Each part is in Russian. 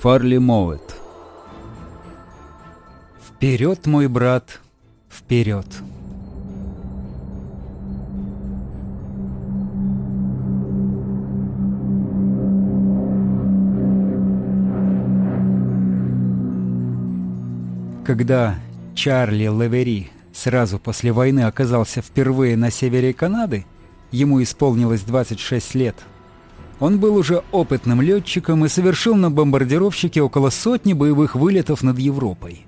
Фарли Моуэт Вперед, мой брат, вперед! Когда Чарли Левери сразу после войны оказался впервые на севере Канады, ему исполнилось 26 лет. Он был уже опытным летчиком и совершил на бомбардировщике около сотни боевых вылетов над Европой.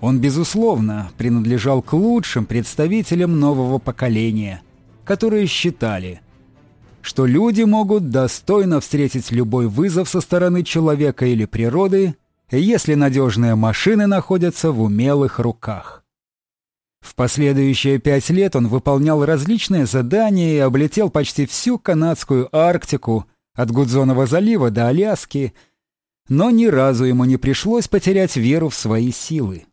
Он, безусловно, принадлежал к лучшим представителям нового поколения, которые считали, что люди могут достойно встретить любой вызов со стороны человека или природы, если надежные машины находятся в умелых руках. В последующие пять лет он выполнял различные задания и облетел почти всю канадскую Арктику, от Гудзонова залива до Аляски, но ни разу ему не пришлось потерять веру в свои силы.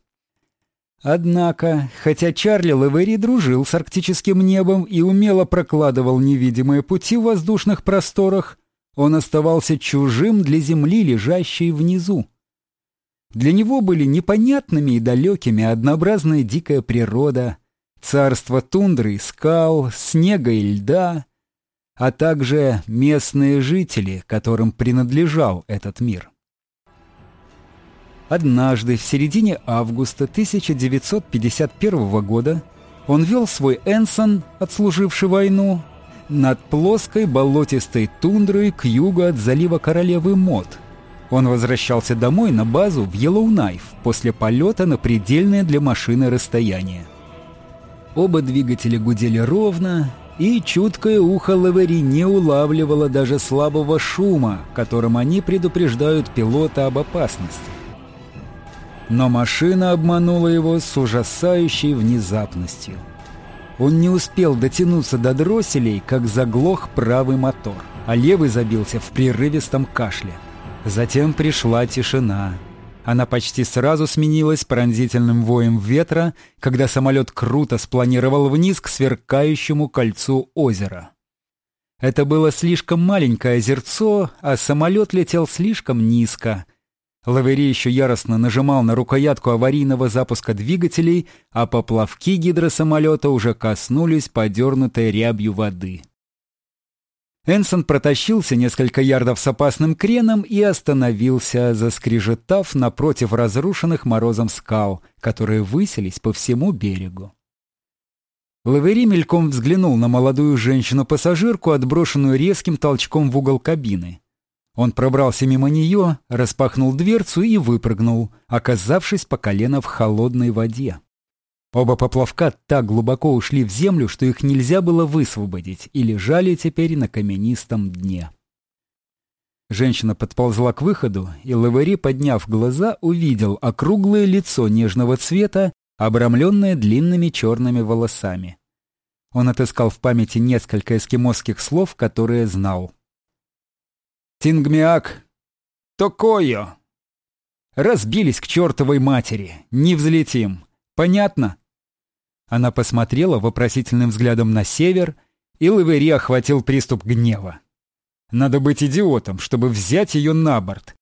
Однако, хотя Чарли Лавери дружил с арктическим небом и умело прокладывал невидимые пути в воздушных просторах, он оставался чужим для земли, лежащей внизу. Для него были непонятными и далекими однообразная дикая природа, царство тундры и скал, снега и льда, а также местные жители, которым принадлежал этот мир. Однажды, в середине августа 1951 года, он вел свой Энсон, отслуживший войну, над плоской болотистой тундрой к югу от залива Королевы Мод – он возвращался домой на базу в Йеллоунайф после полета на предельное для машины расстояние. Оба двигателя гудели ровно, и чуткое ухо Лавери не улавливало даже слабого шума, которым они предупреждают пилота об опасности. Но машина обманула его с ужасающей внезапностью. Он не успел дотянуться до дросселей, как заглох правый мотор, а левый забился в прерывистом кашле. Затем пришла тишина. Она почти сразу сменилась пронзительным воем ветра, когда самолет круто спланировал вниз к сверкающему кольцу озера. Это было слишком маленькое озерцо, а самолет летел слишком низко. Лавери еще яростно нажимал на рукоятку аварийного запуска двигателей, а поплавки гидросамолета уже коснулись подернутой рябью воды. Энсон протащился несколько ярдов с опасным креном и остановился, заскрежетав напротив разрушенных морозом скал, которые высились по всему берегу. Лавери мельком взглянул на молодую женщину-пассажирку, отброшенную резким толчком в угол кабины. Он пробрался мимо нее, распахнул дверцу и выпрыгнул, оказавшись по колено в холодной воде. Оба поплавка так глубоко ушли в землю, что их нельзя было высвободить, и лежали теперь на каменистом дне. Женщина подползла к выходу, и Лавери, подняв глаза, увидел округлое лицо нежного цвета, обрамленное длинными черными волосами. Он отыскал в памяти несколько эскимосских слов, которые знал. «Тингмиак! Токойо!» «Разбились к чертовой матери! Не взлетим! Понятно?» Она посмотрела вопросительным взглядом на север, и Лавери охватил приступ гнева. Надо быть идиотом, чтобы взять ее на борт.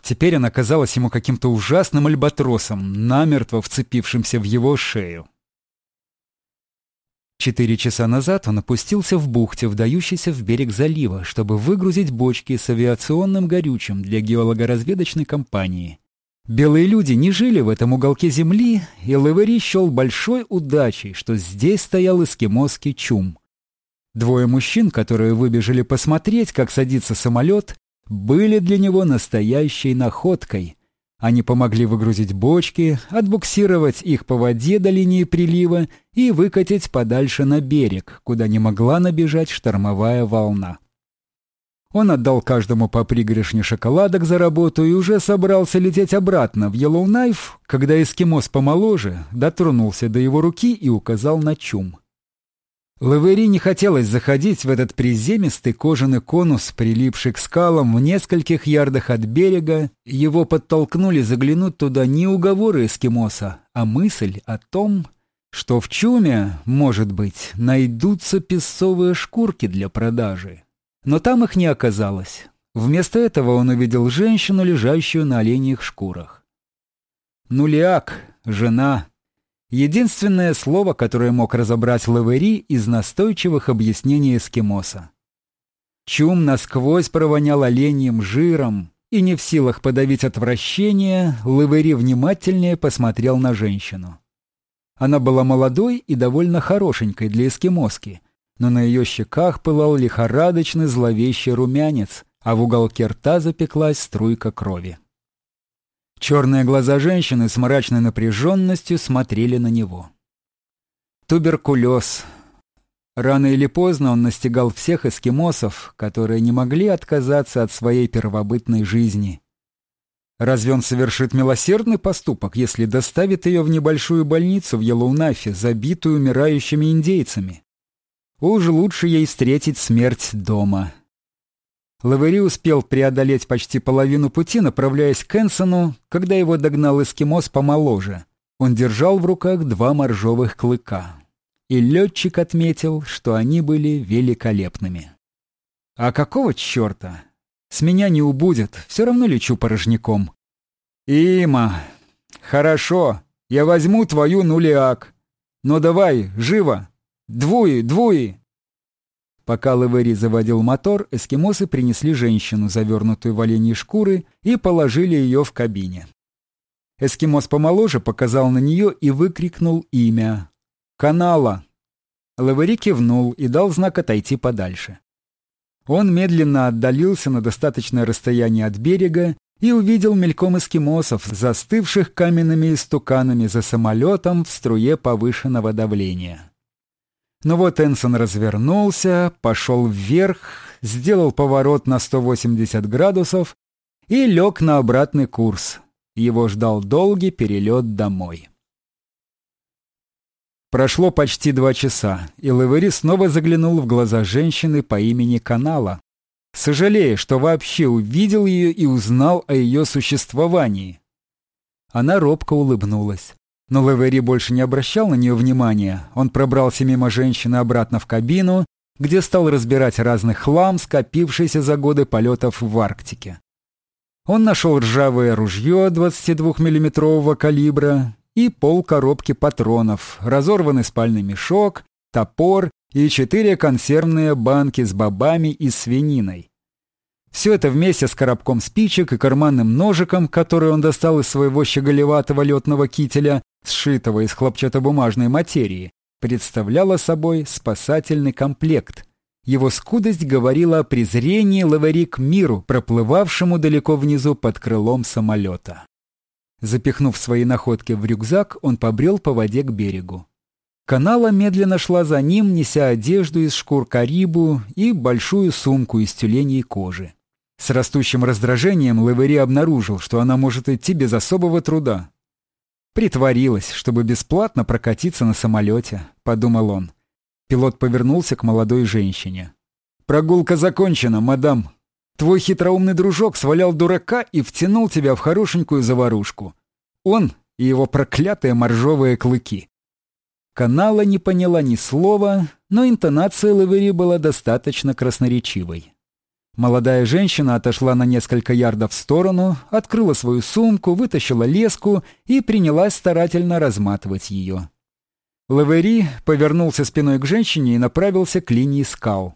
Теперь она казалась ему каким-то ужасным альбатросом, намертво вцепившимся в его шею. Четыре часа назад он опустился в бухте, вдающейся в берег залива, чтобы выгрузить бочки с авиационным горючим для геологоразведочной компании. Белые люди не жили в этом уголке земли, и Левери счел большой удачей, что здесь стоял эскимосский чум. Двое мужчин, которые выбежали посмотреть, как садится самолет, были для него настоящей находкой. Они помогли выгрузить бочки, отбуксировать их по воде до линии прилива и выкатить подальше на берег, куда не могла набежать штормовая волна. Он отдал каждому по пригоршне шоколадок за работу и уже собрался лететь обратно в Йеллоунайф, когда эскимос помоложе дотронулся до его руки и указал на чум. Лавери не хотелось заходить в этот приземистый кожаный конус, прилипший к скалам в нескольких ярдах от берега. Его подтолкнули заглянуть туда не уговоры эскимоса, а мысль о том, что в чуме, может быть, найдутся песцовые шкурки для продажи. Но там их не оказалось. Вместо этого он увидел женщину, лежащую на оленьих шкурах. Нулиак, жена. Единственное слово, которое мог разобрать Лавери из настойчивых объяснений эскимоса. Чум насквозь провонял оленьим жиром, и не в силах подавить отвращение, Лавери внимательнее посмотрел на женщину. Она была молодой и довольно хорошенькой для эскимоски, но на ее щеках пылал лихорадочный зловещий румянец, а в уголке рта запеклась струйка крови. Черные глаза женщины с мрачной напряженностью смотрели на него. Туберкулез, Рано или поздно он настигал всех эскимосов, которые не могли отказаться от своей первобытной жизни. Разве он совершит милосердный поступок, если доставит ее в небольшую больницу в Йеллоунафе, забитую умирающими индейцами? Уж лучше ей встретить смерть дома. Лавери успел преодолеть почти половину пути, направляясь к Энсону, когда его догнал эскимос помоложе. Он держал в руках два моржовых клыка и летчик отметил, что они были великолепными. «А какого черта? С меня не убудет, все равно лечу порожняком». «Има, хорошо, я возьму твою нулиак. Но давай, живо! Двуи, двуи!» Пока Левери заводил мотор, эскимосы принесли женщину, завернутую в оленьи шкуры, и положили ее в кабине. Эскимос помоложе показал на нее и выкрикнул имя «Канала!» Лавери кивнул и дал знак отойти подальше. Он медленно отдалился на достаточное расстояние от берега и увидел мельком эскимосов, застывших каменными истуканами за самолетом в струе повышенного давления. Но вот Энсон развернулся, пошел вверх, сделал поворот на 180 градусов и лег на обратный курс. Его ждал долгий перелет домой. Прошло почти два часа, и Левери снова заглянул в глаза женщины по имени Канала, сожалея, что вообще увидел ее и узнал о ее существовании. Она робко улыбнулась. Но Левери больше не обращал на нее внимания. Он пробрался мимо женщины обратно в кабину, где стал разбирать разный хлам, скопившийся за годы полетов в Арктике. Он нашел ржавое ружье 22-миллиметрового калибра и пол коробки патронов, разорванный спальный мешок, топор и четыре консервные банки с бобами и свининой. Все это вместе с коробком спичек и карманным ножиком, который он достал из своего щеголеватого летного кителя, сшитого из хлопчатобумажной материи, представляло собой спасательный комплект. Его скудость говорила о презрении Лавари к миру, проплывавшему далеко внизу под крылом самолета. Запихнув свои находки в рюкзак, он побрел по воде к берегу. Канала медленно шла за ним, неся одежду из шкур карибу и большую сумку из тюленей кожи. С растущим раздражением Левери обнаружил, что она может идти без особого труда. «Притворилась, чтобы бесплатно прокатиться на самолете», — подумал он. Пилот повернулся к молодой женщине. «Прогулка закончена, мадам», Твой хитроумный дружок свалял дурака и втянул тебя в хорошенькую заварушку. Он и его проклятые моржовые клыки. Канала не поняла ни слова, но интонация Лавери была достаточно красноречивой. Молодая женщина отошла на несколько ярдов в сторону, открыла свою сумку, вытащила леску и принялась старательно разматывать ее. Лавери повернулся спиной к женщине и направился к линии скал.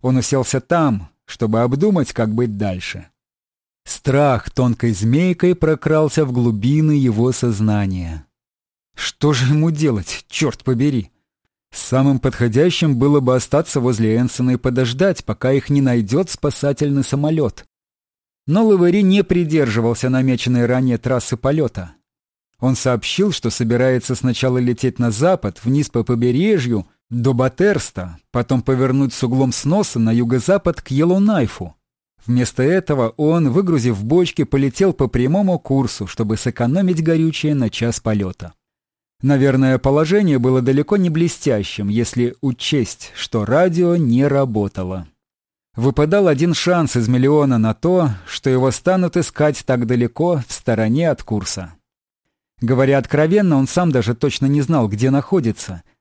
Он уселся там, чтобы обдумать, как быть дальше. Страх тонкой змейкой прокрался в глубины его сознания. Что же ему делать, черт побери? Самым подходящим было бы остаться возле Энсона и подождать, пока их не найдет спасательный самолет. Но Лавари не придерживался намеченной ранее трассы полета. Он сообщил, что собирается сначала лететь на запад, вниз по побережью, до Батерста, потом повернуть с углом сноса на юго-запад к Йеллоунайфу. Вместо этого он, выгрузив бочки, полетел по прямому курсу, чтобы сэкономить горючее на час полета. Наверное, положение было далеко не блестящим, если учесть, что радио не работало. Выпадал один шанс из миллиона на то, что его станут искать так далеко, в стороне от курса. Говоря откровенно, он сам даже точно не знал, где находится –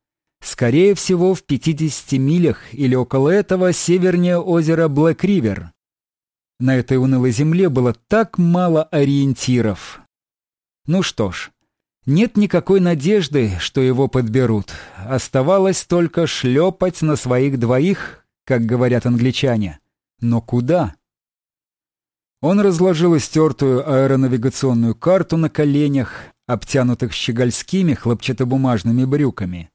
Скорее всего, в 50 милях или около этого севернее озера Блэк-Ривер. На этой унылой земле было так мало ориентиров. Ну что ж, нет никакой надежды, что его подберут. Оставалось только шлепать на своих двоих, как говорят англичане. Но куда? Он разложил истертую аэронавигационную карту на коленях, обтянутых щегольскими хлопчатобумажными брюками.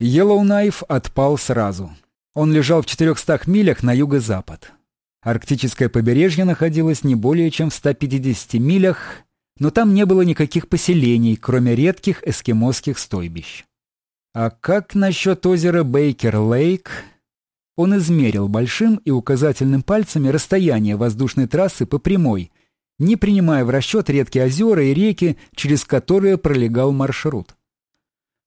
Йеллоунайф отпал сразу. Он лежал в 400 милях на юго-запад. Арктическое побережье находилось не более чем в 150 милях, но там не было никаких поселений, кроме редких эскимосских стойбищ. А как насчет озера Бейкер-Лейк? Он измерил большим и указательным пальцами расстояние воздушной трассы по прямой, не принимая в расчет редкие озера и реки, через которые пролегал маршрут.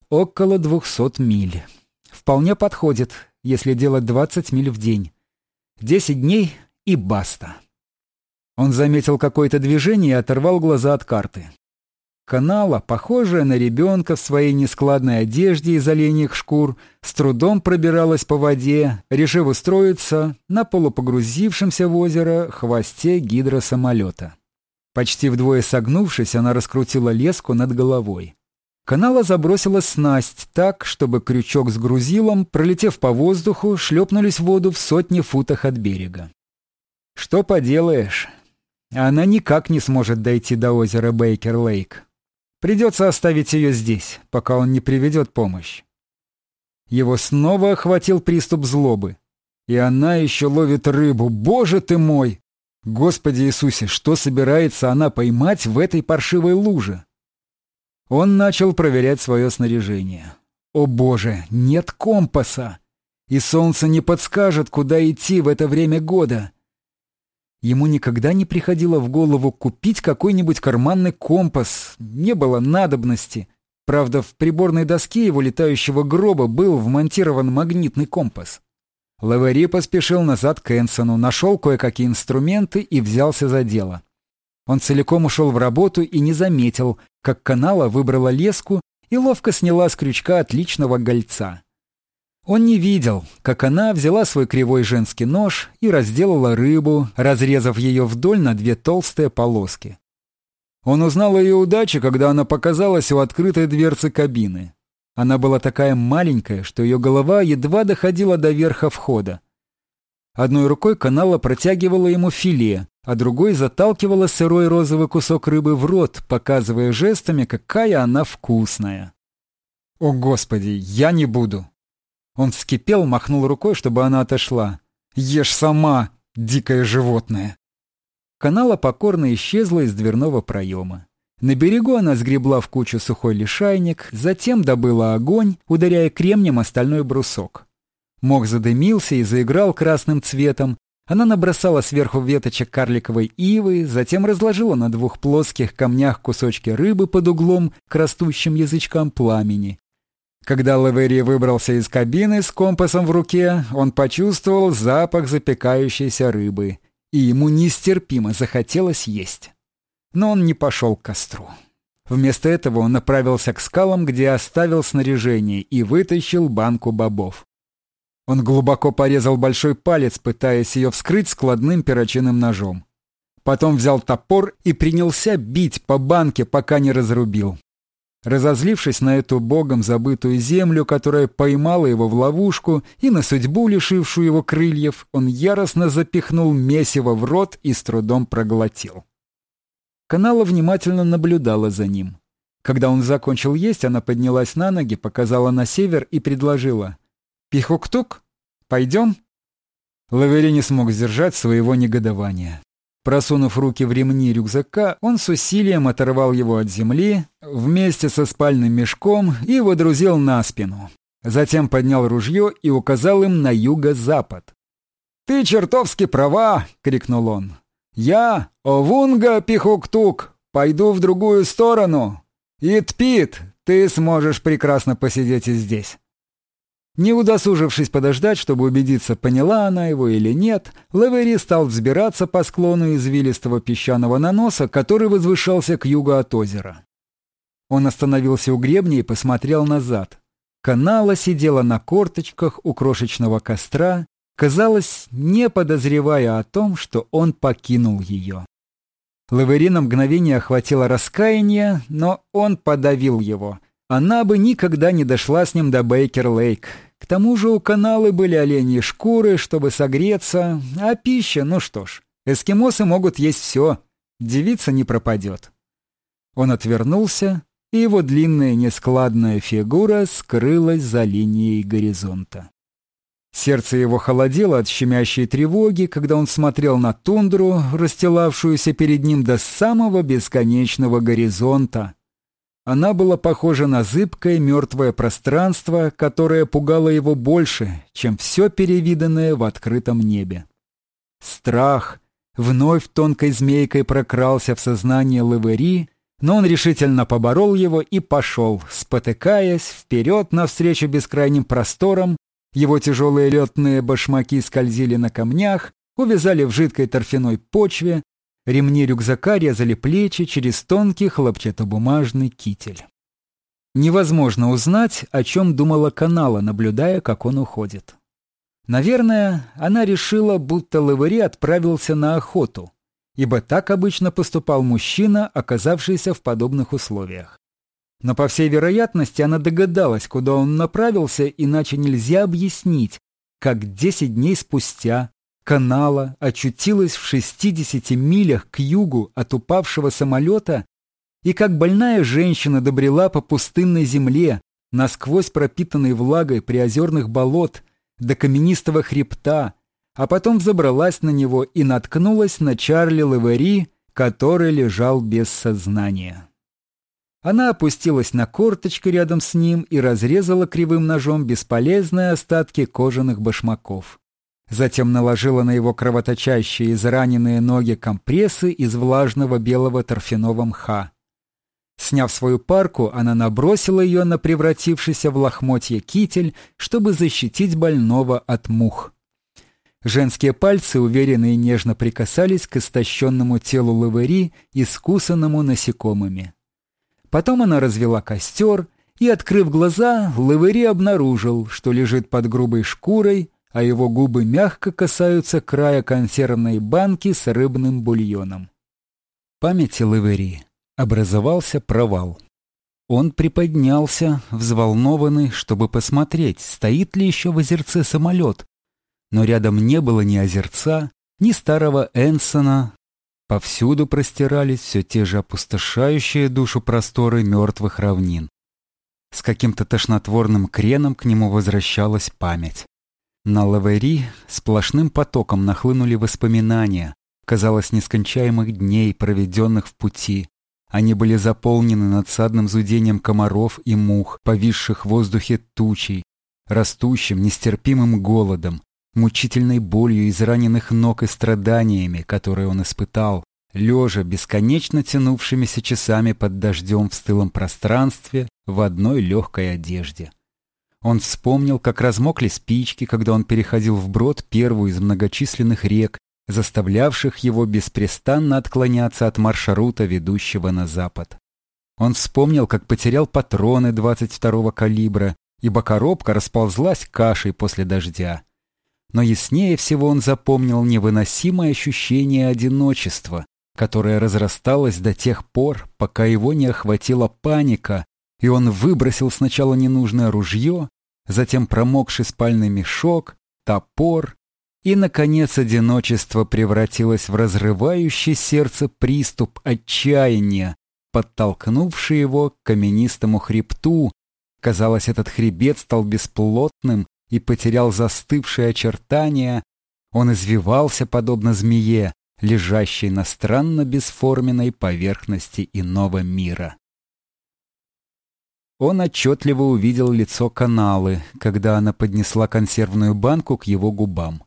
Около 200 миль. Вполне подходит, если делать 20 миль в день. 10 дней и баста. Он заметил какое-то движение и оторвал глаза от карты. Канала, похожая на ребенка в своей нескладной одежде из оленьих шкур, с трудом пробиралась по воде, решив устроиться на полупогрузившемся в озеро хвосте гидросамолета. Почти вдвое согнувшись, она раскрутила леску над головой. Канала забросила снасть так, чтобы крючок с грузилом, пролетев по воздуху, шлепнулись в воду в сотни футах от берега. Что поделаешь, она никак не сможет дойти до озера Бейкер-Лейк. Придется оставить ее здесь, пока он не приведет помощь. Его снова охватил приступ злобы. И она еще ловит рыбу. Боже ты мой! Господи Иисусе, что собирается она поймать в этой паршивой луже? Он начал проверять свое снаряжение. О боже, нет компаса! И солнце не подскажет, куда идти в это время года. Ему никогда не приходило в голову купить какой-нибудь карманный компас. Не было надобности. Правда, в приборной доске его летающего гроба был вмонтирован магнитный компас. Лавери поспешил назад к Энсону, нашел кое-какие инструменты и взялся за дело. Он целиком ушел в работу и не заметил, как канала выбрала леску и ловко сняла с крючка отличного гольца. Он не видел, как она взяла свой кривой женский нож и разделала рыбу, разрезав ее вдоль на две толстые полоски. Он узнал ее удаче, когда она показалась у открытой дверцы кабины. Она была такая маленькая, что ее голова едва доходила до верха входа. Одной рукой канала протягивала ему филе, а другой заталкивала сырой розовый кусок рыбы в рот, показывая жестами, какая она вкусная. «О, Господи, я не буду!» Он вскипел, махнул рукой, чтобы она отошла. «Ешь сама, дикое животное!» Канала покорно исчезла из дверного проема. На берегу она сгребла в кучу сухой лишайник, затем добыла огонь, ударяя кремнем остальной брусок. Мох задымился и заиграл красным цветом. Она набросала сверху веточек карликовой ивы, затем разложила на двух плоских камнях кусочки рыбы под углом к растущим язычкам пламени. Когда Лавери выбрался из кабины с компасом в руке, он почувствовал запах запекающейся рыбы, и ему нестерпимо захотелось есть. Но он не пошел к костру. Вместо этого он направился к скалам, где оставил снаряжение, и вытащил банку бобов. Он глубоко порезал большой палец, пытаясь ее вскрыть складным перочинным ножом. Потом взял топор и принялся бить по банке, пока не разрубил. Разозлившись на эту богом забытую землю, которая поймала его в ловушку, и на судьбу, лишившую его крыльев, он яростно запихнул месиво в рот и с трудом проглотил. Канала внимательно наблюдала за ним. Когда он закончил есть, она поднялась на ноги, показала на север и предложила. «Пихук-тук? Пойдем?» Лавери не смог сдержать своего негодования. Просунув руки в ремни рюкзака, он с усилием оторвал его от земли вместе со спальным мешком и водрузил на спину. Затем поднял ружье и указал им на юго-запад. «Ты чертовски права!» — крикнул он. «Я, Овунга Пихуктук, пойду в другую сторону. Итпит, ты сможешь прекрасно посидеть и здесь». Не удосужившись подождать, чтобы убедиться, поняла она его или нет, Лавери стал взбираться по склону извилистого песчаного наноса, который возвышался к югу от озера. Он остановился у гребня и посмотрел назад. Канала сидела на корточках у крошечного костра казалось, не подозревая о том, что он покинул ее. Лавери на мгновение охватило раскаяние, но он подавил его. Она бы никогда не дошла с ним до Бейкер-Лейк. К тому же у каналы были оленьи шкуры, чтобы согреться, а пища, ну что ж, эскимосы могут есть все, девица не пропадет. Он отвернулся, и его длинная нескладная фигура скрылась за линией горизонта. Сердце его холодело от щемящей тревоги, когда он смотрел на тундру, расстилавшуюся перед ним до самого бесконечного горизонта. Она была похожа на зыбкое мертвое пространство, которое пугало его больше, чем все перевиданное в открытом небе. Страх вновь тонкой змейкой прокрался в сознание Лавери, но он решительно поборол его и пошел, спотыкаясь, вперед навстречу бескрайним просторам, его тяжелые летные башмаки скользили на камнях, увязали в жидкой торфяной почве, ремни рюкзака резали плечи через тонкий хлопчатобумажный китель. Невозможно узнать, о чем думала Канала, наблюдая, как он уходит. Наверное, она решила, будто Лавери отправился на охоту, ибо так обычно поступал мужчина, оказавшийся в подобных условиях. Но, по всей вероятности, она догадалась, куда он направился, иначе нельзя объяснить, как десять дней спустя канала очутилась в 60 милях к югу от упавшего самолета и как больная женщина добрела по пустынной земле, насквозь пропитанной влагой приозерных болот, до каменистого хребта, а потом взобралась на него и наткнулась на Чарли Лавери, который лежал без сознания. Она опустилась на корточки рядом с ним и разрезала кривым ножом бесполезные остатки кожаных башмаков. Затем наложила на его кровоточащие израненные ноги компрессы из влажного белого торфяного мха. Сняв свою парку, она набросила ее на превратившийся в лохмотье китель, чтобы защитить больного от мух. Женские пальцы уверенно и нежно прикасались к истощенному телу лавери, искусанному насекомыми. Потом она развела костер и, открыв глаза, Лавери обнаружил, что лежит под грубой шкурой, а его губы мягко касаются края консервной банки с рыбным бульоном. В памяти Лавери образовался провал. Он приподнялся, взволнованный, чтобы посмотреть, стоит ли еще в озерце самолет. Но рядом не было ни озерца, ни старого Энсона, Повсюду простирались все те же опустошающие душу просторы мертвых равнин. С каким-то тошнотворным креном к нему возвращалась память. На Лавери сплошным потоком нахлынули воспоминания, казалось, нескончаемых дней, проведенных в пути. Они были заполнены надсадным зудением комаров и мух, повисших в воздухе тучей, растущим нестерпимым голодом, мучительной болью израненных ног и страданиями, которые он испытал, лежа бесконечно тянувшимися часами под дождем в стылом пространстве в одной легкой одежде. Он вспомнил, как размокли спички, когда он переходил вброд первую из многочисленных рек, заставлявших его беспрестанно отклоняться от маршрута, ведущего на запад. Он вспомнил, как потерял патроны 22-го калибра, ибо коробка расползлась кашей после дождя но яснее всего он запомнил невыносимое ощущение одиночества, которое разрасталось до тех пор, пока его не охватила паника, и он выбросил сначала ненужное ружье, затем промокший спальный мешок, топор, и, наконец, одиночество превратилось в разрывающий сердце приступ отчаяния, подтолкнувший его к каменистому хребту. Казалось, этот хребет стал бесплотным и потерял застывшие очертания, он извивался подобно змее, лежащей на странно бесформенной поверхности иного мира. Он отчетливо увидел лицо каналы, когда она поднесла консервную банку к его губам.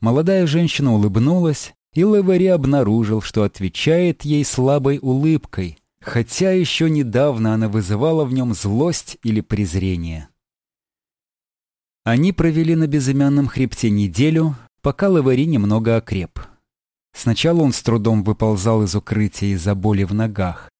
Молодая женщина улыбнулась, и Левери обнаружил, что отвечает ей слабой улыбкой, хотя еще недавно она вызывала в нем злость или презрение. Они провели на безымянном хребте неделю, пока Лавари немного окреп. Сначала он с трудом выползал из укрытия из-за боли в ногах.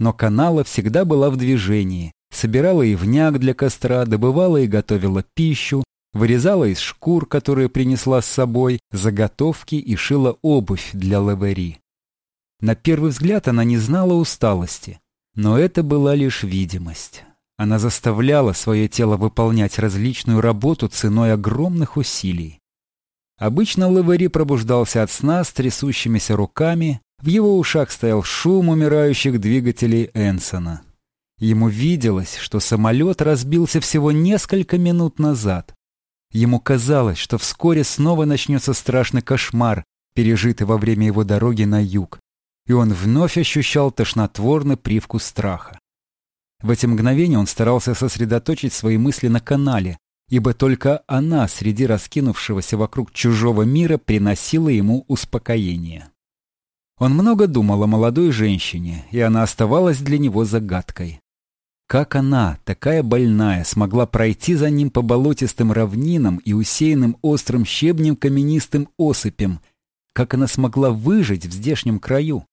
Но канала всегда была в движении, собирала ивняк для костра, добывала и готовила пищу, вырезала из шкур, которые принесла с собой, заготовки и шила обувь для Лавери. На первый взгляд она не знала усталости, но это была лишь видимость. Она заставляла свое тело выполнять различную работу ценой огромных усилий. Обычно Лавери пробуждался от сна с трясущимися руками, в его ушах стоял шум умирающих двигателей Энсона. Ему виделось, что самолет разбился всего несколько минут назад. Ему казалось, что вскоре снова начнется страшный кошмар, пережитый во время его дороги на юг, и он вновь ощущал тошнотворный привкус страха. В эти мгновения он старался сосредоточить свои мысли на канале, ибо только она среди раскинувшегося вокруг чужого мира приносила ему успокоение. Он много думал о молодой женщине, и она оставалась для него загадкой. Как она, такая больная, смогла пройти за ним по болотистым равнинам и усеянным острым щебнем каменистым осыпям? Как она смогла выжить в здешнем краю?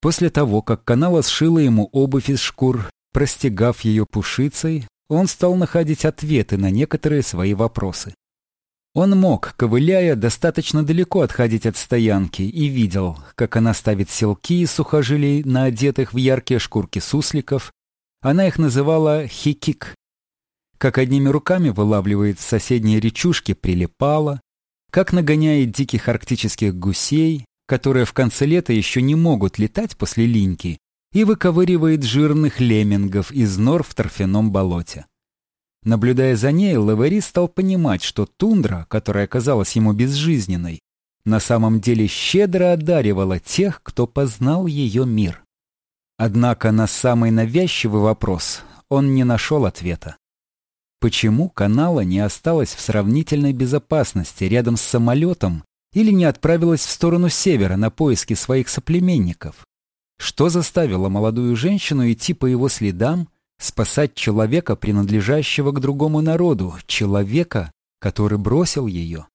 После того, как канала сшила ему обувь из шкур, простегав ее пушицей, он стал находить ответы на некоторые свои вопросы. Он мог, ковыляя, достаточно далеко отходить от стоянки и видел, как она ставит селки из сухожилий на одетых в яркие шкурки сусликов. Она их называла хикик. Как одними руками вылавливает соседние речушки прилипала, как нагоняет диких арктических гусей, которые в конце лета еще не могут летать после линьки, и выковыривает жирных леммингов из нор в торфяном болоте. Наблюдая за ней, Лавери стал понимать, что тундра, которая казалась ему безжизненной, на самом деле щедро одаривала тех, кто познал ее мир. Однако на самый навязчивый вопрос он не нашел ответа. Почему канала не осталась в сравнительной безопасности рядом с самолетом или не отправилась в сторону севера на поиски своих соплеменников? Что заставило молодую женщину идти по его следам спасать человека, принадлежащего к другому народу, человека, который бросил ее.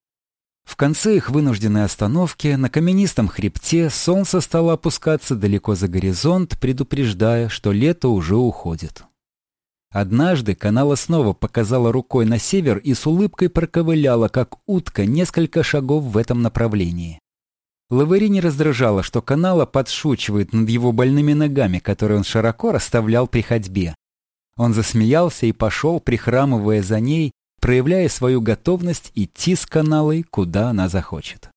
В конце их вынужденной остановки на каменистом хребте солнце стало опускаться далеко за горизонт, предупреждая, что лето уже уходит. Однажды канала снова показала рукой на север и с улыбкой проковыляла, как утка, несколько шагов в этом направлении. Лавери не раздражало, что канала подшучивает над его больными ногами, которые он широко расставлял при ходьбе. Он засмеялся и пошел, прихрамывая за ней, проявляя свою готовность идти с каналой, куда она захочет.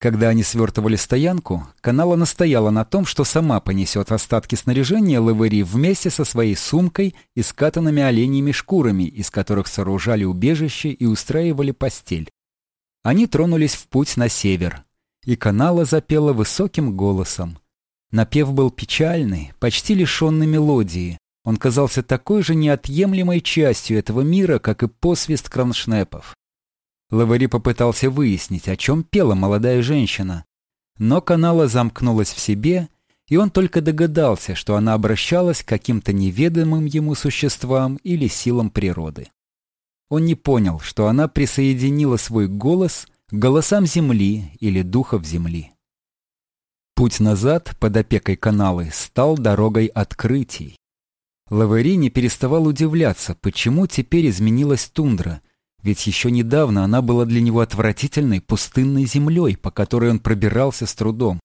Когда они свертывали стоянку, канала настояла на том, что сама понесет остатки снаряжения Лавери вместе со своей сумкой и скатанными оленьими шкурами, из которых сооружали убежище и устраивали постель. Они тронулись в путь на север, и канала запела высоким голосом. Напев был печальный, почти лишенный мелодии, он казался такой же неотъемлемой частью этого мира, как и посвист кроншнепов. Лавари попытался выяснить, о чем пела молодая женщина. Но канала замкнулась в себе, и он только догадался, что она обращалась к каким-то неведомым ему существам или силам природы. Он не понял, что она присоединила свой голос к голосам земли или духов земли. Путь назад под опекой каналы стал дорогой открытий. Лавери не переставал удивляться, почему теперь изменилась тундра, ведь еще недавно она была для него отвратительной пустынной землей, по которой он пробирался с трудом.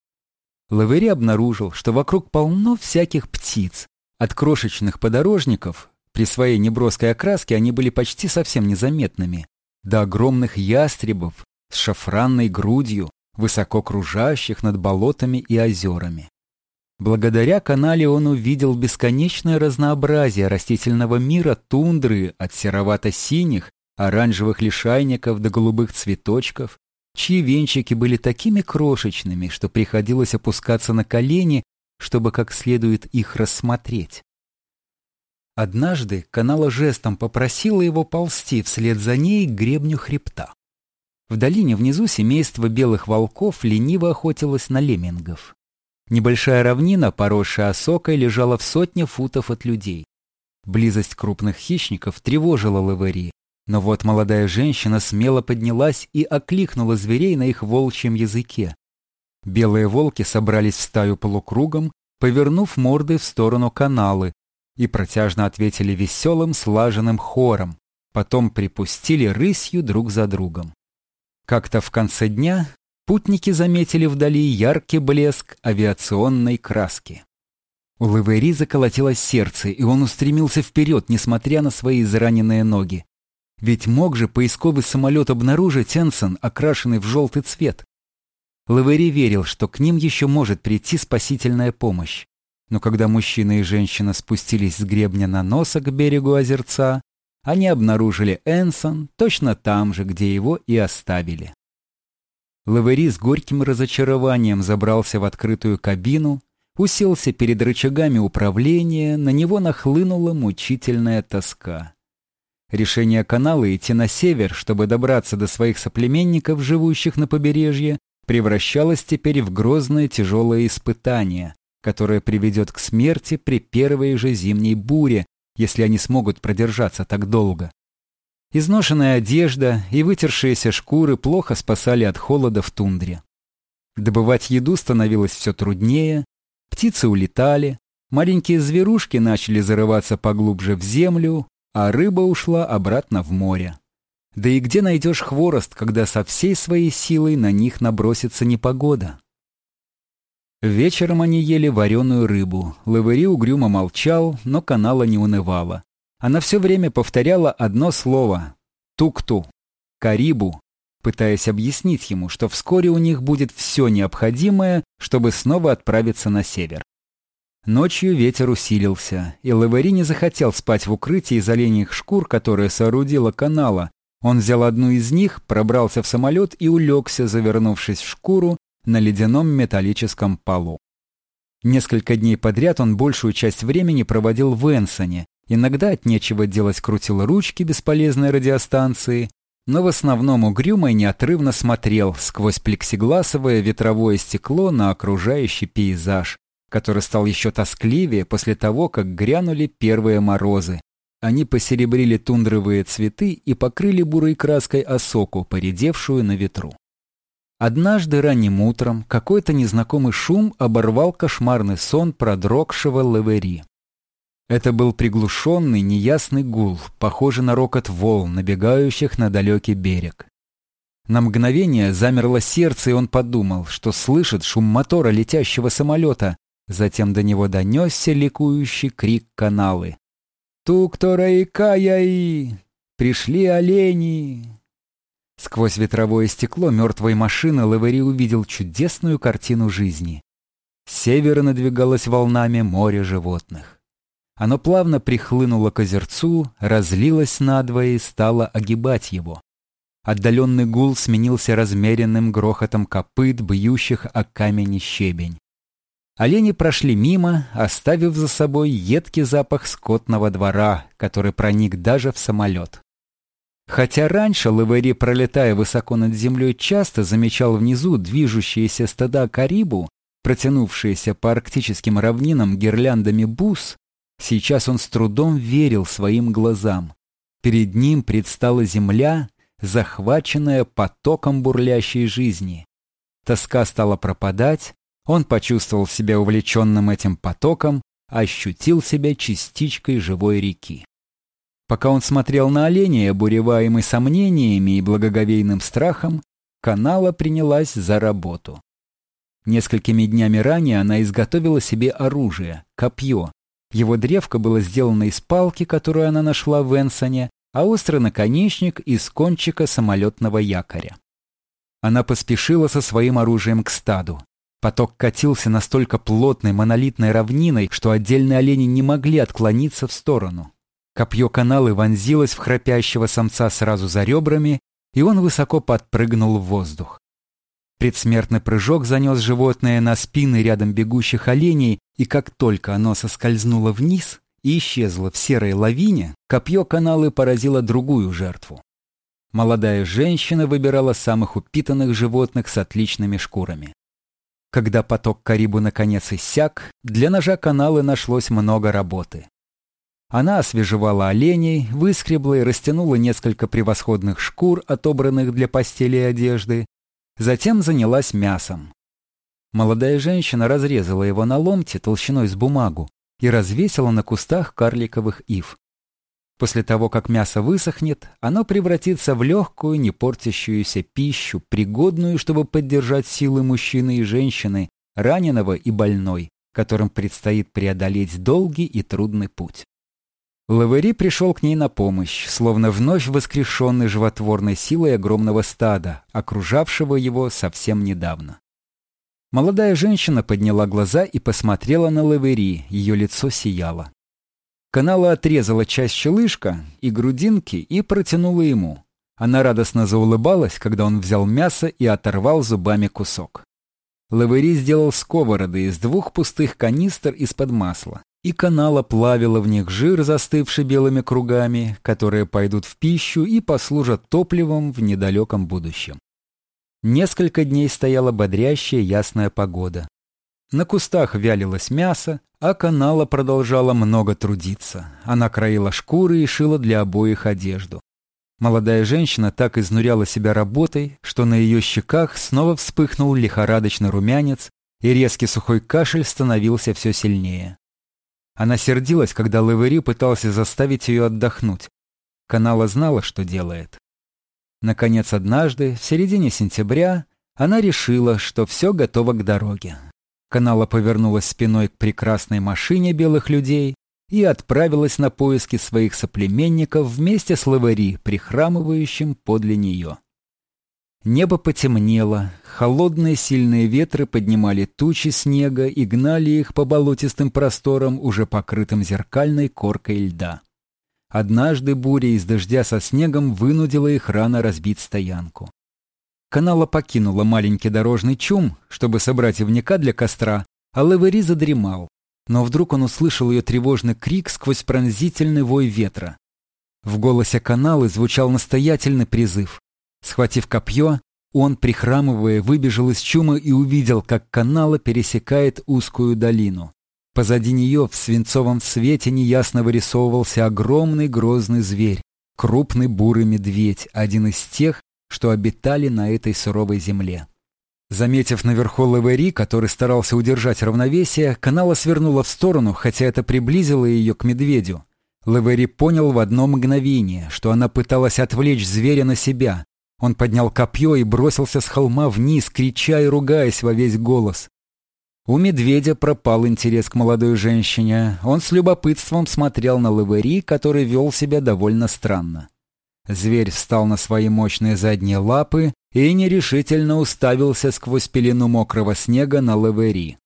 Лавери обнаружил, что вокруг полно всяких птиц, от крошечных подорожников, при своей неброской окраске они были почти совсем незаметными, до огромных ястребов с шафранной грудью, высоко кружащих над болотами и озерами. Благодаря канале он увидел бесконечное разнообразие растительного мира тундры от серовато-синих, оранжевых лишайников до голубых цветочков, чьи венчики были такими крошечными, что приходилось опускаться на колени, чтобы как следует их рассмотреть. Однажды канала жестом попросила его ползти вслед за ней к гребню хребта. В долине внизу семейство белых волков лениво охотилось на леммингов. Небольшая равнина, поросшая осокой, лежала в сотне футов от людей. Близость крупных хищников тревожила Лавери, но вот молодая женщина смело поднялась и окликнула зверей на их волчьем языке. Белые волки собрались в стаю полукругом, повернув морды в сторону каналы, и протяжно ответили веселым, слаженным хором, потом припустили рысью друг за другом. Как-то в конце дня путники заметили вдали яркий блеск авиационной краски. У Лавери заколотилось сердце, и он устремился вперед, несмотря на свои израненные ноги. Ведь мог же поисковый самолет обнаружить Энсон, окрашенный в желтый цвет. Лавери верил, что к ним еще может прийти спасительная помощь. Но когда мужчина и женщина спустились с гребня на носа к берегу озерца, они обнаружили Энсон точно там же, где его и оставили. Лавери с горьким разочарованием забрался в открытую кабину, уселся перед рычагами управления, на него нахлынула мучительная тоска. Решение канала идти на север, чтобы добраться до своих соплеменников, живущих на побережье, превращалось теперь в грозное тяжелое испытание, которое приведет к смерти при первой же зимней буре, если они смогут продержаться так долго. Изношенная одежда и вытершиеся шкуры плохо спасали от холода в тундре. Добывать еду становилось все труднее, птицы улетали, маленькие зверушки начали зарываться поглубже в землю, а рыба ушла обратно в море. Да и где найдешь хворост, когда со всей своей силой на них набросится непогода? Вечером они ели вареную рыбу. Лавери угрюмо молчал, но канала не унывала. Она все время повторяла одно слово — «тукту», «карибу», пытаясь объяснить ему, что вскоре у них будет все необходимое, чтобы снова отправиться на север. Ночью ветер усилился, и Лавери не захотел спать в укрытии из оленьих шкур, которое соорудила канала. Он взял одну из них, пробрался в самолет и улегся, завернувшись в шкуру, на ледяном металлическом полу. Несколько дней подряд он большую часть времени проводил в Энсоне, иногда от нечего делать крутил ручки бесполезной радиостанции, но в основном угрюмо и неотрывно смотрел сквозь плексигласовое ветровое стекло на окружающий пейзаж, который стал еще тоскливее после того, как грянули первые морозы. Они посеребрили тундровые цветы и покрыли бурой краской осоку, поредевшую на ветру. Однажды ранним утром какой-то незнакомый шум оборвал кошмарный сон продрогшего Левери. Это был приглушенный, неясный гул, похожий на рокот волн, набегающих на далекий берег. На мгновение замерло сердце, и он подумал, что слышит шум мотора летящего самолета, Затем до него донесся ликующий крик каналы. «Тук-тора-и-кая-и! Пришли олени!» Сквозь ветровое стекло мертвой машины Лавери увидел чудесную картину жизни. С севера надвигалось волнами море животных. Оно плавно прихлынуло к озерцу, разлилось надвое и стало огибать его. Отдаленный гул сменился размеренным грохотом копыт, бьющих о камень щебень. Олени прошли мимо, оставив за собой едкий запах скотного двора, который проник даже в самолет. Хотя раньше Лавери, пролетая высоко над землей, часто замечал внизу движущиеся стада карибу, протянувшиеся по арктическим равнинам гирляндами бус, сейчас он с трудом верил своим глазам. Перед ним предстала земля, захваченная потоком бурлящей жизни. Тоска стала пропадать, он почувствовал себя увлеченным этим потоком, ощутил себя частичкой живой реки. Пока он смотрел на оленя, обуреваемый сомнениями и благоговейным страхом, канала принялась за работу. Несколькими днями ранее она изготовила себе оружие, копье. Его древко было сделано из палки, которую она нашла в Энсоне, а острый наконечник из кончика самолетного якоря. Она поспешила со своим оружием к стаду. Поток катился настолько плотной монолитной равниной, что отдельные олени не могли отклониться в сторону. Копье каналы вонзилось в храпящего самца сразу за ребрами, и он высоко подпрыгнул в воздух. Предсмертный прыжок занес животное на спины рядом бегущих оленей, и как только оно соскользнуло вниз и исчезло в серой лавине, копье каналы поразило другую жертву. Молодая женщина выбирала самых упитанных животных с отличными шкурами. Когда поток Карибу наконец иссяк, для ножа каналы нашлось много работы. Она освежевала оленей, выскребла и растянула несколько превосходных шкур, отобранных для постели и одежды, затем занялась мясом. Молодая женщина разрезала его на ломти толщиной с бумагу и развесила на кустах карликовых ив. После того, как мясо высохнет, оно превратится в легкую, не портящуюся пищу, пригодную, чтобы поддержать силы мужчины и женщины, раненого и больной, которым предстоит преодолеть долгий и трудный путь. Лавери пришел к ней на помощь, словно вновь воскрешенный животворной силой огромного стада, окружавшего его совсем недавно. Молодая женщина подняла глаза и посмотрела на Лавери, ее лицо сияло. Канала отрезала часть щелышка и грудинки и протянула ему. Она радостно заулыбалась, когда он взял мясо и оторвал зубами кусок. Лавери сделал сковороды из двух пустых канистр из-под масла и канала плавила в них жир, застывший белыми кругами, которые пойдут в пищу и послужат топливом в недалеком будущем. Несколько дней стояла бодрящая ясная погода. На кустах вялилось мясо, а канала продолжала много трудиться. Она краила шкуры и шила для обоих одежду. Молодая женщина так изнуряла себя работой, что на ее щеках снова вспыхнул лихорадочный румянец, и резкий сухой кашель становился все сильнее. Она сердилась, когда Левери пытался заставить ее отдохнуть. Канала знала, что делает. Наконец, однажды, в середине сентября, она решила, что все готово к дороге. Канала повернулась спиной к прекрасной машине белых людей и отправилась на поиски своих соплеменников вместе с Лавари, прихрамывающим подле нее. Небо потемнело, холодные сильные ветры поднимали тучи снега и гнали их по болотистым просторам, уже покрытым зеркальной коркой льда. Однажды буря из дождя со снегом вынудила их рано разбить стоянку. Канала покинула маленький дорожный чум, чтобы собрать ивника для костра, а Левери задремал. Но вдруг он услышал ее тревожный крик сквозь пронзительный вой ветра. В голосе каналы звучал настоятельный призыв. Схватив копье, он, прихрамывая, выбежал из чума и увидел, как канала пересекает узкую долину. Позади нее в свинцовом свете неясно вырисовывался огромный грозный зверь, крупный бурый медведь, один из тех, что обитали на этой суровой земле. Заметив наверху Лавери, который старался удержать равновесие, канала свернула в сторону, хотя это приблизило ее к медведю. Лавери понял в одно мгновение, что она пыталась отвлечь зверя на себя, он поднял копье и бросился с холма вниз, крича и ругаясь во весь голос. У медведя пропал интерес к молодой женщине. Он с любопытством смотрел на Лавери, который вел себя довольно странно. Зверь встал на свои мощные задние лапы и нерешительно уставился сквозь пелену мокрого снега на Лавери.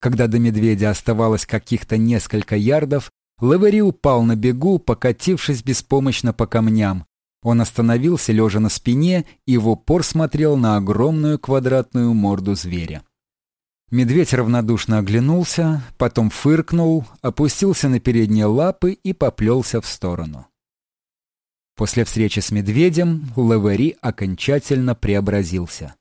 Когда до медведя оставалось каких-то несколько ярдов, Лавери упал на бегу, покатившись беспомощно по камням, он остановился, лежа на спине, и в упор смотрел на огромную квадратную морду зверя. Медведь равнодушно оглянулся, потом фыркнул, опустился на передние лапы и поплелся в сторону. После встречи с медведем Лавери окончательно преобразился.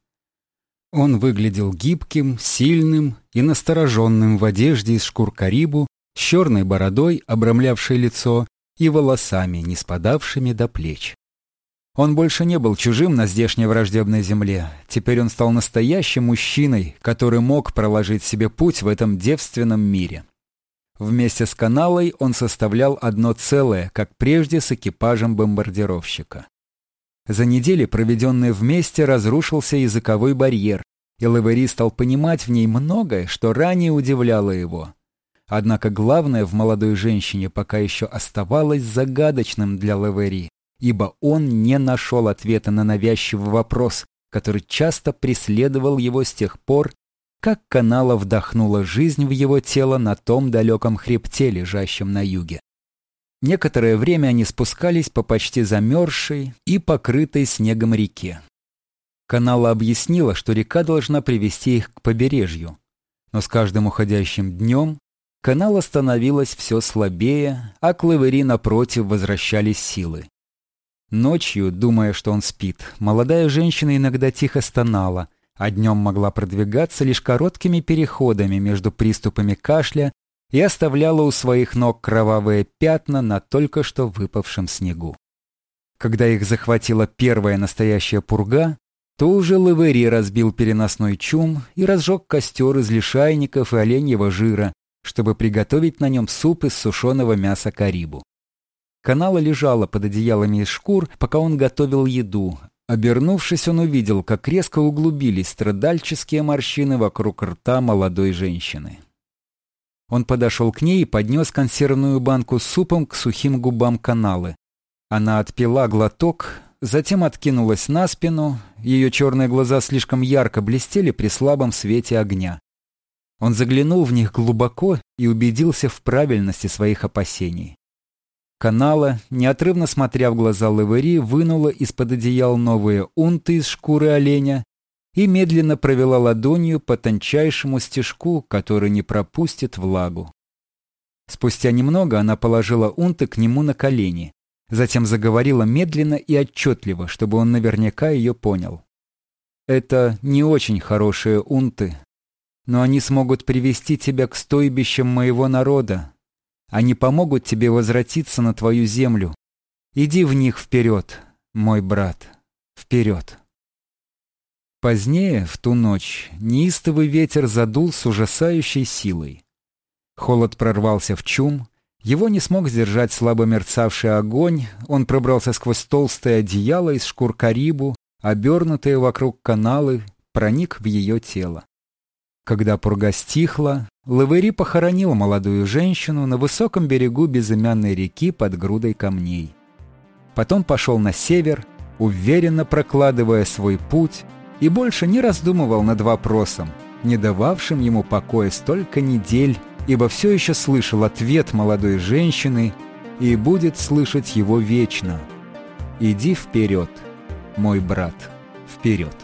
Он выглядел гибким, сильным и настороженным в одежде из шкур карибу, с черной бородой, обрамлявшей лицо, и волосами, не спадавшими до плеч. Он больше не был чужим на здешней враждебной земле. Теперь он стал настоящим мужчиной, который мог проложить себе путь в этом девственном мире. Вместе с каналой он составлял одно целое, как прежде с экипажем бомбардировщика. За недели, проведенные вместе, разрушился языковой барьер, и Лавери стал понимать в ней многое, что ранее удивляло его. Однако главное в молодой женщине пока еще оставалось загадочным для Лавери ибо он не нашел ответа на навязчивый вопрос, который часто преследовал его с тех пор, как канала вдохнула жизнь в его тело на том далеком хребте, лежащем на юге. Некоторое время они спускались по почти замерзшей и покрытой снегом реке. Канала объяснила, что река должна привести их к побережью. Но с каждым уходящим днем канала становилась все слабее, а к напротив возвращались силы. Ночью, думая, что он спит, молодая женщина иногда тихо стонала, а днем могла продвигаться лишь короткими переходами между приступами кашля и оставляла у своих ног кровавые пятна на только что выпавшем снегу. Когда их захватила первая настоящая пурга, то уже Лавери разбил переносной чум и разжег костер из лишайников и оленьего жира, чтобы приготовить на нем суп из сушеного мяса карибу. Канала лежала под одеялами из шкур, пока он готовил еду. Обернувшись, он увидел, как резко углубились страдальческие морщины вокруг рта молодой женщины. Он подошел к ней и поднес консервную банку с супом к сухим губам каналы. Она отпила глоток, затем откинулась на спину, ее черные глаза слишком ярко блестели при слабом свете огня. Он заглянул в них глубоко и убедился в правильности своих опасений. Канала, неотрывно смотря в глаза Лавери, вынула из-под одеял новые унты из шкуры оленя и медленно провела ладонью по тончайшему стежку, который не пропустит влагу. Спустя немного она положила унты к нему на колени, затем заговорила медленно и отчетливо, чтобы он наверняка ее понял. «Это не очень хорошие унты, но они смогут привести тебя к стойбищам моего народа. Они помогут тебе возвратиться на твою землю. Иди в них вперед, мой брат, вперед». Позднее, в ту ночь, неистовый ветер задул с ужасающей силой. Холод прорвался в чум, его не смог сдержать слабо мерцавший огонь, он пробрался сквозь толстое одеяло из шкур карибу, обернутые вокруг каналы, проник в ее тело. Когда пурга стихла, Лавери похоронил молодую женщину на высоком берегу безымянной реки под грудой камней. Потом пошел на север, уверенно прокладывая свой путь, и больше не раздумывал над вопросом, не дававшим ему покоя столько недель, ибо все еще слышал ответ молодой женщины и будет слышать его вечно. «Иди вперед, мой брат, вперед!»